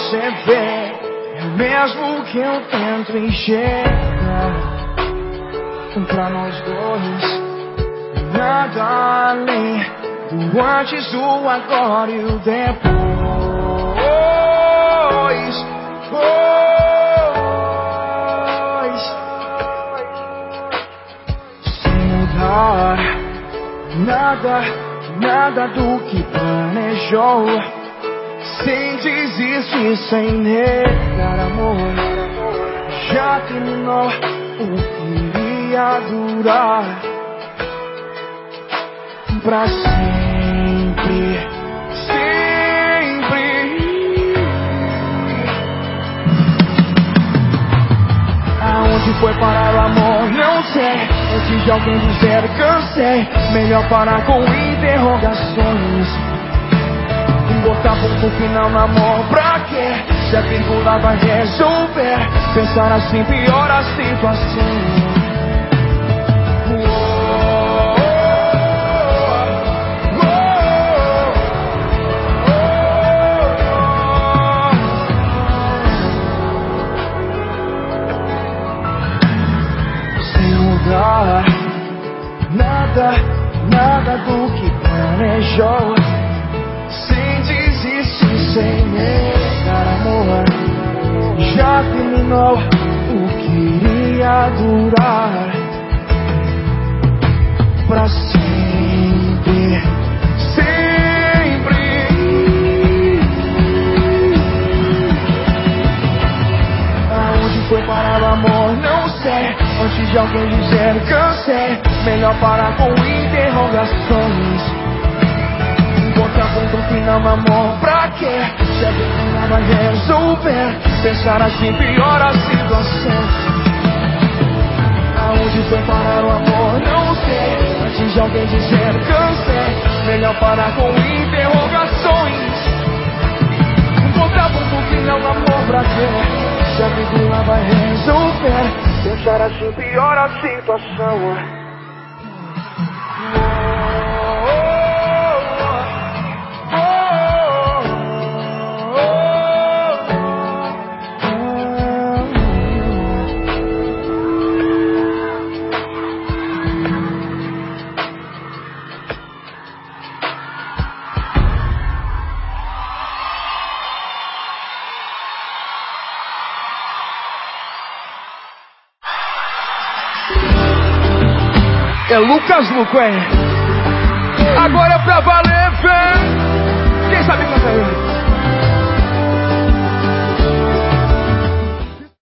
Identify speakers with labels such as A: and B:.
A: você vê é o mesmo que eu tento enxergar. Pra nós dois, nada além do antes, do agora e o depois. Pois, sem mudar nada, nada do que planejou. Desistir, sem negar amor. Já terminou o que iria durar pra sempre. Sempre. Aonde foi parar o amor? Não sei. Antes de alguém dizer cansei, melhor parar com interrogações botar ponto final no amor pra quê? Se a vírgula vai resolver Pensar assim piora a situação. Nada, nada do que planejou sem negar amor. Já terminou o que iria durar pra sempre, sempre. Aonde foi parar o amor? Não sei. Antes de alguém dizer cansei, melhor parar com interrogações ponto final amor? Se a não vai resolver Pensar assim piora a situação. Aonde foi parar o amor? Não sei. Antes de alguém dizer cansei. Melhor parar com interrogações. Botar ponto final no amor pra quê? Se a vida vai resolver. Pensar assim piora a situação É Lucas Luquen. Agora é pra valer,